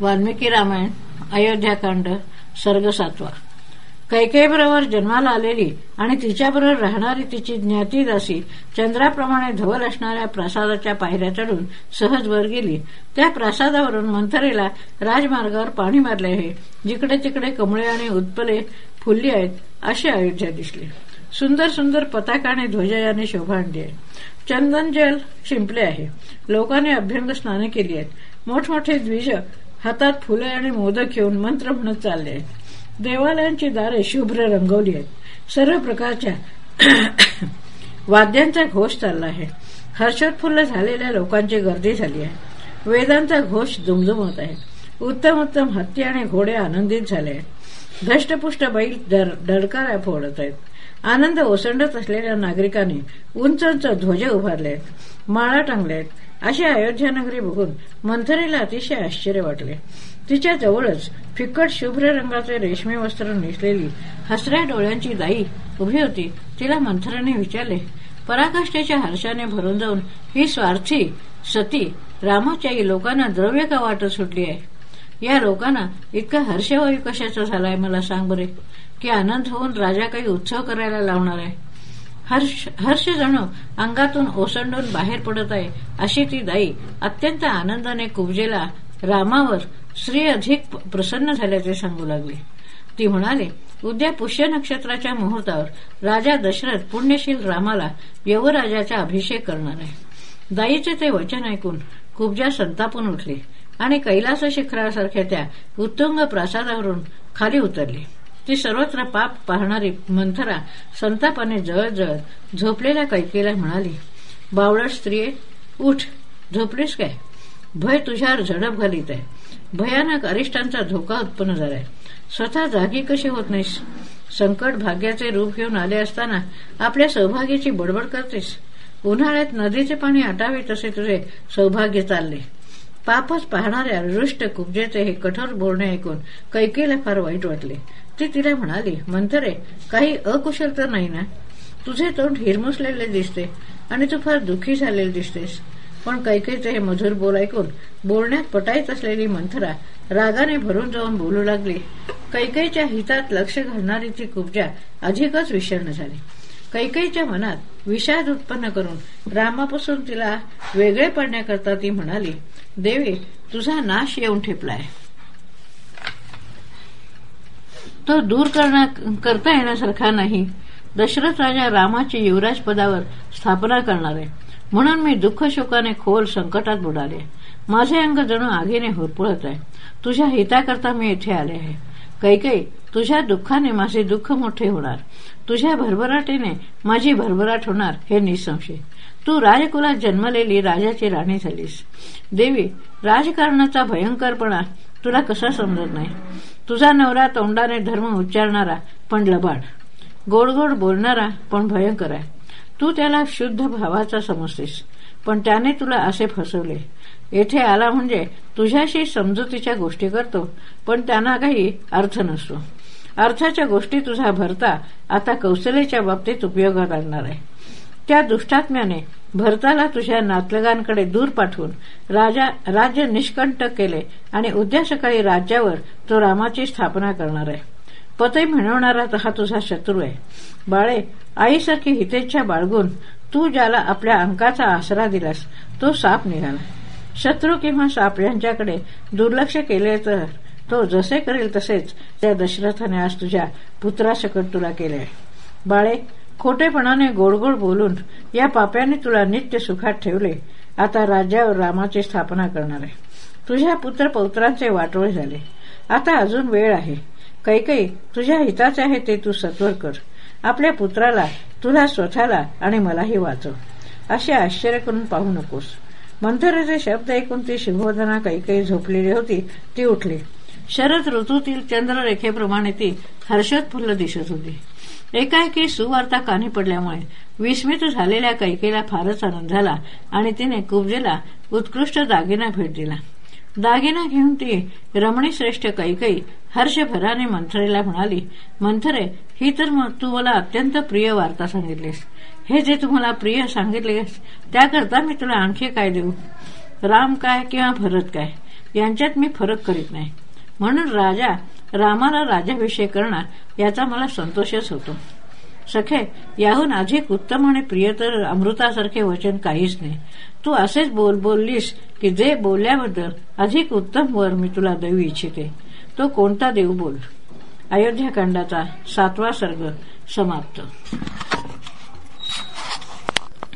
वाल्मिकी रामायण अयोध्याकांड सर्ग सातवा. कैकेबरोबर जन्माला आलेली आणि तिच्याबरोबर राहणारी तिची ज्ञातीदासी चंद्राप्रमाणे धवल असणाऱ्या प्रासादाच्या पायऱ्या चढून सहज वर गेली. त्या प्रासादावरून मंथरेला राजमार्गावर पाणी मारले आहे. जिकडे तिकडे कमळे आणि उत्पले फुलली आहेत अशी अयोध्या दिसली. सुंदर सुंदर पताका आणि ध्वजा याने शोभा आणली आहे. चंदन जल शिंपले आहे. लोकांनी अभ्यंग स्नाने केली आहेत. मोठमोठे द्विज हातात फुले आणि मोदक घेऊन मंत्र म्हणत चालले. आहेत देवालयांची दारे शुभ्र रंगवली आहेत. सर्व प्रकारच्या वाद्यांचा घोष चालला आहे. हर्षोत्फुल्ल झालेल्या लोकांची गर्दी झाली आहे. वेदांचा घोष दुमदुमत आहे. उत्तम उत्तम हत्ती आणि घोडे आनंदित झाले आहेत. धष्टपुष्ट बैल डडकारा फोडत आहेत. आनंद ओसंडत असलेल्या नागरिकांनी उंच उंच ध्वज उभारले आहेत माळा टांगल्यात अशी अयोध्या नगरी बघून मंथरीला अतिशय आश्चर्य वाटले. तिच्या जवळच फिकट शुभ्र रंगाचे रेशमी वस्त्र नेसलेली हसऱ्या डोळ्यांची दाई उभी होती. तिला मंथराने विचारले पराकाष्ठेच्या हर्षाने भरून जाऊन ही स्वार्थी सती रामाच्याही लोकांना द्रव्य का वाटत सुटली आहे? या लोकांना इतका हर्षवायू कशाचा झालाय मला सांग बरे. की आनंद होऊन राजा काही उत्सव करायला लावणार आहे. हर्ष हर्ष जणू अंगातून ओसंडून बाहेर पडत आहे अशी ती दाई अत्यंत आनंदाने कुबजेला रामावर श्री अधिक प्रसन्न झाल्याचे सांगू लागले. ती म्हणाले उद्या पुष्य नक्षत्राच्या मुहूर्तावर राजा दशरथ पुण्यशील रामाला यवराजाचा अभिषेक करणार आहे. दाईचे ते वचन ऐकून कुबजा संतापून उठली. आणि कैलास शिखरासारख्या त्या उत्तुंग प्रासादावरून खाली उतरली. ती सर्वत्र पाप पाहणारी मंथरा संतापाने जळजळ झोपलेल्या कैकेला म्हणाली बावळट स्त्रिये उठ. झोपलीस काय? भय तुझ्यावर झडप घालीत आहे. भयानक अरिष्टांचा धोका उत्पन्न झालाय. स्वतः जागी कशी होत नाहीस? संकट भाग्याचे रूप घेऊन आले असताना आपल्या सौभाग्याची बडबड करतेस. उन्हाळ्यात नदीचे पाणी आटावे तसे तुझे सौभाग्य चालले. पापच पाहणाऱ्या रुष्ट कुबजेचे हे कठोर बोलणे ऐकून कैकेला फार वाईट वाटले. ती तिला म्हणाली मंथरे काही अकुशल तर नाही ना? तुझे तोंड हिरमुसलेले दिसते आणि तू फार दुःखी झालेले दिसतेस. पण कैकेचे हे मधुर बोल ऐकून बोलण्यात पटाईत असलेली मंथरा रागाने भरून जाऊन बोलू लागली. कैकेच्या हितात लक्ष घालणारी ती कुबजा अधिकच विषण झाली. कैकेच्या मनात विषाद उत्पन्न करून रामापासून तिला वेगळे पडण्याकरता ती म्हणाली देवी तुझा नाश येऊन ठेपलाय. तो दूर करता येण्यासारखा नाही. दशरथ राजा रामाची युवराज पदावर स्थापना करणार. आहे म्हणून मी दुःख शोकाने खोल संकटात बुडाले. माझे अंग जणू आगीने होरपुळत आहे. तुझ्या हिताकरता मी येथे आले आहे. कैकई तुझ्या दुःखाने माझे दुःख मोठे होणार. तुझ्या भरभराटीने माझी भरभराट होणार हे निसंशय. तू राजकुलात जन्मलेली राजाची राणी झालीस. देवी राजकारणाचा भयंकरपणा तुला कसा समजत नाही? तुझा नवरा तोंडाने धर्म उच्चारणारा पण लबाड. गोड गोड बोलणारा पण भयंकर आहे. तू त्याला शुद्ध भावाचा समजतेस. पण त्याने तुला असे फसवले. येथे आला म्हणजे तुझ्याशी समजुतीच्या गोष्टी करतो पण त्यांना काही अर्थ नसतो. अर्थाच्या गोष्टी तुझा भरता आता कौशल्याच्या बाबतीत उपयोगात आणणार आहे. त्या दुष्टात्म्याने भरताला तुझ्या नातलगांकडे दूर पाठवून राजा राज्य निष्कंटक केले आणि उद्या सकाळी राज्यावर तो रामाची स्थापना करणार आहे. पतई म्हणवणारा हा तुझा शत्रू आहे. बाळे आईसारखी हितेच्छा बाळगून तू ज्याला आपल्या अंकाचा आसरा दिलास तो साप निघाला. शत्रू किंवा साप यांच्याकडे दुर्लक्ष केले तर तो जसे करेल तसेच त्या दशरथाने आज तुझ्या पुत्रासकट तुला केले बाळे खोटेपणाने गोडगोड बोलून या पाप्याने तुला नित्य सुखात ठेवले. आता राज्यावर रामाची स्थापना करणार आहे. तुझ्या पुत्र पौत्रांचे वाटोळे झाले. आता अजून वेळ आहे. कैकई तुझ्या हिताचे आहे ते तू सत्वर कर. आपल्या पुत्राला तुला स्वतःला आणि मलाही वाचव. असे आश्चर्य करून पाहू नकोस. मंथराचे शब्द ऐकून ती शुभोधना कैकई झोपलेली होती ती उठली. शरद ऋतूतील चंद्ररेखेप्रमाणे ती हर्षोत्फुल्ल दिसत होती. एकाएकी सुवार्ता कानी पडल्यामुळे विस्मित झालेल्या कैकेला फारच आनंद झाला आणि तिने कुबजेला उत्कृष्ट दागिना भेट दिला. दागिना घेऊन ती रमणी श्रेष्ठ कैकई हर्षभराने मंथरेला म्हणाली मंथरे ही तर तू मला अत्यंत प्रिय वार्ता सांगितलीस. हे जे तुम्हाला प्रिय सांगितलेस त्याकरता मी तुला आणखी काय देऊ? राम काय किंवा भरत काय? यांच्यात मी फरक करीत नाही. म्हणून राजा रामाला राजाभिषेक करणार याचा मला संतोषच होतो. सखे याहून अधिक उत्तम आणि प्रियतर अमृतासारखे वचन काहीच नाही. तू असेच बोल बोललीस की जे बोलल्याबद्दल अधिक उत्तम वर मी तुला देऊ इच्छिते. तो कोणता देऊ बोल? अयोध्याकांडाचा सातवा सर्ग समाप्त.